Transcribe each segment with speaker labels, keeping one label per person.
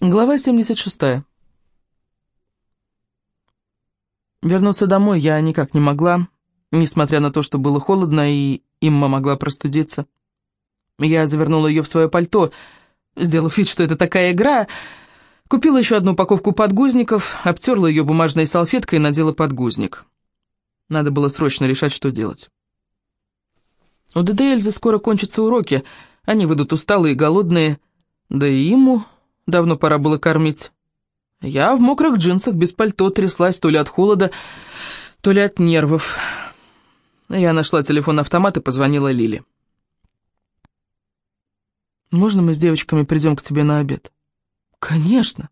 Speaker 1: Глава 76. Вернуться домой я никак не могла, несмотря на то, что было холодно, и Имма могла простудиться. Я завернула ее в свое пальто, сделав вид, что это такая игра, купила еще одну упаковку подгузников, обтерла ее бумажной салфеткой и надела подгузник. Надо было срочно решать, что делать. У ДД Эльзы скоро кончатся уроки, они выйдут усталые и голодные, да и ему Давно пора было кормить. Я в мокрых джинсах, без пальто, тряслась то ли от холода, то ли от нервов. Я нашла телефон-автомат и позвонила Лиле. «Можно мы с девочками придем к тебе на обед?» «Конечно.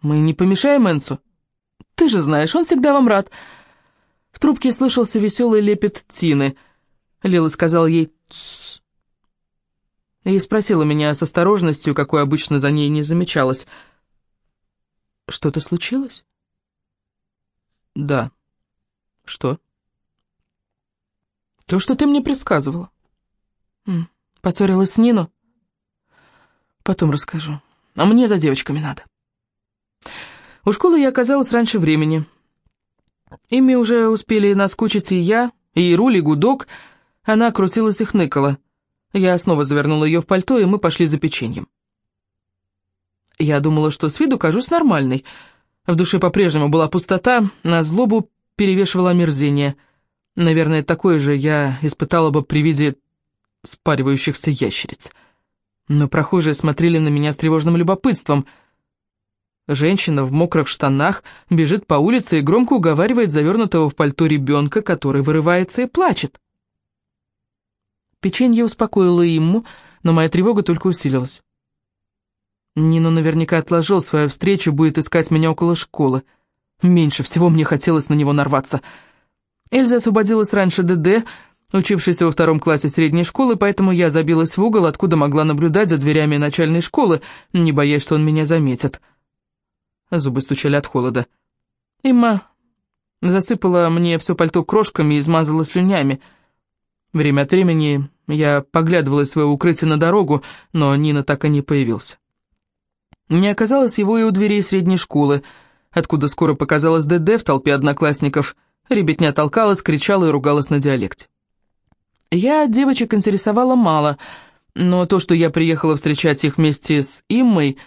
Speaker 1: Мы не помешаем Энсу?» «Ты же знаешь, он всегда вам рад». В трубке слышался веселый лепет Тины. Лила сказала ей «Тссс» и спросила меня с осторожностью, какой обычно за ней не замечалось. «Что-то случилось?» «Да». «Что?» «То, что ты мне предсказывала». «Поссорилась с Нино?» «Потом расскажу. А мне за девочками надо». У школы я оказалась раньше времени. Ими уже успели наскучить и я, и Руль, и Гудок. Она крутилась и хныкала. Я снова завернула ее в пальто, и мы пошли за печеньем. Я думала, что с виду кажусь нормальной. В душе по-прежнему была пустота, на злобу перевешивало омерзение. Наверное, такое же я испытала бы при виде спаривающихся ящериц. Но прохожие смотрели на меня с тревожным любопытством. Женщина в мокрых штанах бежит по улице и громко уговаривает завернутого в пальто ребенка, который вырывается и плачет. Печенье успокоило ему, но моя тревога только усилилась. Нину наверняка отложил свою встречу, будет искать меня около школы. Меньше всего мне хотелось на него нарваться. Эльза освободилась раньше ДД, учившейся во втором классе средней школы, поэтому я забилась в угол, откуда могла наблюдать за дверями начальной школы, не боясь, что он меня заметит. Зубы стучали от холода. Имма засыпала мне все пальто крошками и измазала слюнями. Время от времени я поглядывала из своего укрытия на дорогу, но Нина так и не появился. Не оказалось его и у дверей средней школы, откуда скоро показалась ДД в толпе одноклассников. Ребятня толкалась, кричала и ругалась на диалекте. Я девочек интересовала мало, но то, что я приехала встречать их вместе с Иммой,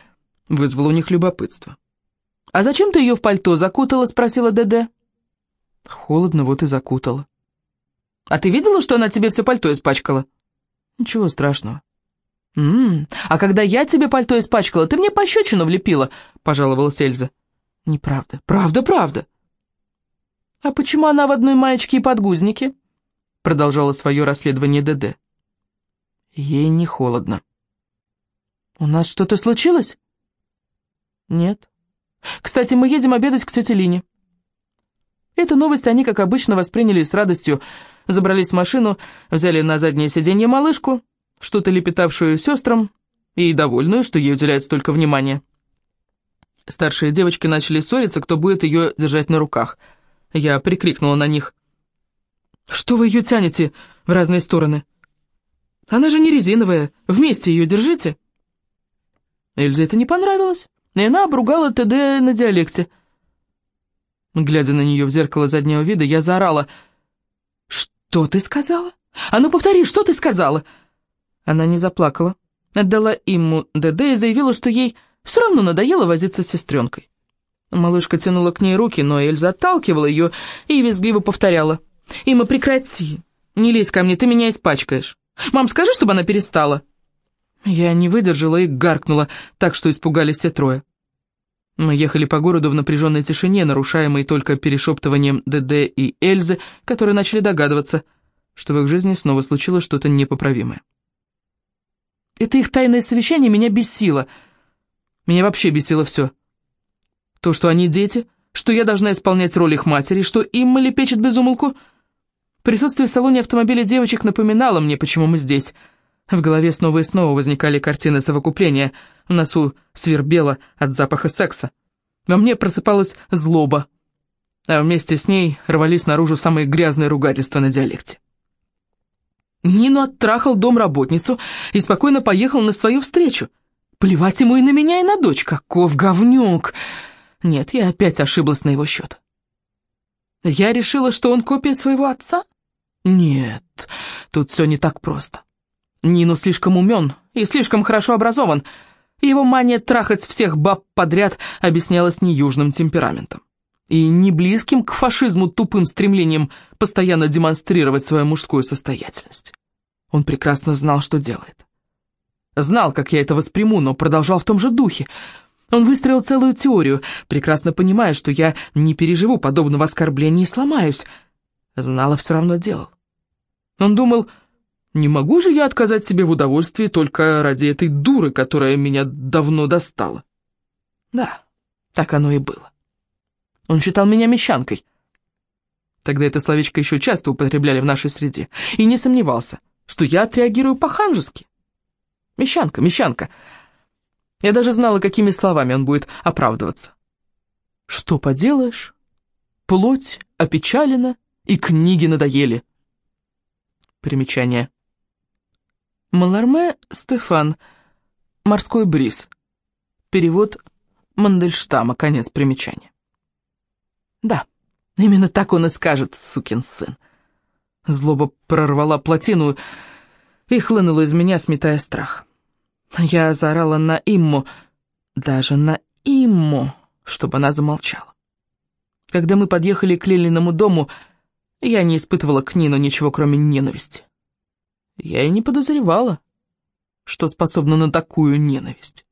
Speaker 1: вызвало у них любопытство. «А зачем ты ее в пальто закутала?» — спросила ДД. «Холодно, вот и закутала». А ты видела, что она тебе все пальто испачкала?» «Ничего страшного». «М -м, а когда я тебе пальто испачкала, ты мне пощечину влепила», — пожаловалась Эльза. «Неправда. Правда, правда». «А почему она в одной маечке и подгузнике?» — продолжала свое расследование ДД. «Ей не холодно». «У нас что-то случилось?» «Нет. Кстати, мы едем обедать к тете Лине». Эту новость они, как обычно, восприняли с радостью, забрались в машину, взяли на заднее сиденье малышку, что-то лепетавшую сестрам, и довольную, что ей уделяют столько внимания. Старшие девочки начали ссориться, кто будет ее держать на руках. Я прикрикнула на них. «Что вы ее тянете в разные стороны? Она же не резиновая, вместе ее держите». Эльзе это не понравилось, и она обругала ТД на диалекте. Глядя на нее в зеркало заднего вида, я заорала — «Что ты сказала? А ну повтори, что ты сказала?» Она не заплакала, отдала ему ДД и заявила, что ей все равно надоело возиться с сестренкой. Малышка тянула к ней руки, но Эльза отталкивала ее и визгливо повторяла. «Има, прекрати! Не лезь ко мне, ты меня испачкаешь! Мам, скажи, чтобы она перестала!» Я не выдержала и гаркнула, так что испугались все трое. Мы ехали по городу в напряженной тишине, нарушаемой только перешептыванием ДД и Эльзы, которые начали догадываться, что в их жизни снова случилось что-то непоправимое. Это их тайное совещание меня бесило. Меня вообще бесило все. То, что они дети, что я должна исполнять роль их матери, что им лепечет безумолку. Присутствие в салоне автомобиля девочек напоминало мне, почему мы здесь — в голове снова и снова возникали картины совокупления, в носу свербело от запаха секса. Во мне просыпалась злоба, а вместе с ней рвались наружу самые грязные ругательства на диалекте. Нину оттрахал домработницу и спокойно поехал на свою встречу. Плевать ему и на меня, и на дочь. Каков говнюк! Нет, я опять ошиблась на его счет. Я решила, что он копия своего отца? Нет, тут все не так просто. Нину слишком умен и слишком хорошо образован. Его мания трахать всех баб подряд объяснялась не южным темпераментом и не близким к фашизму тупым стремлением постоянно демонстрировать свою мужскую состоятельность. Он прекрасно знал, что делает. Знал, как я это восприму, но продолжал в том же духе. Он выстроил целую теорию, прекрасно понимая, что я не переживу подобного оскорбления и сломаюсь. Знал, а все равно делал. Он думал, не могу же я отказать себе в удовольствии только ради этой дуры, которая меня давно достала. Да, так оно и было. Он считал меня мещанкой. Тогда это словечко еще часто употребляли в нашей среде. И не сомневался, что я отреагирую по-ханжески. Мещанка, мещанка. Я даже знала, какими словами он будет оправдываться. Что поделаешь? Плоть опечалена, и книги надоели. Примечание. Маларме Стефан. Морской бриз. Перевод Мандельштама. Конец примечания. Да, именно так он и скажет, сукин сын. Злоба прорвала плотину и хлынула из меня, сметая страх. Я заорала на Имму, даже на Имму, чтобы она замолчала. Когда мы подъехали к Лилиному дому, я не испытывала к Нину ничего, кроме ненависти. Я и не подозревала, что способна на такую ненависть.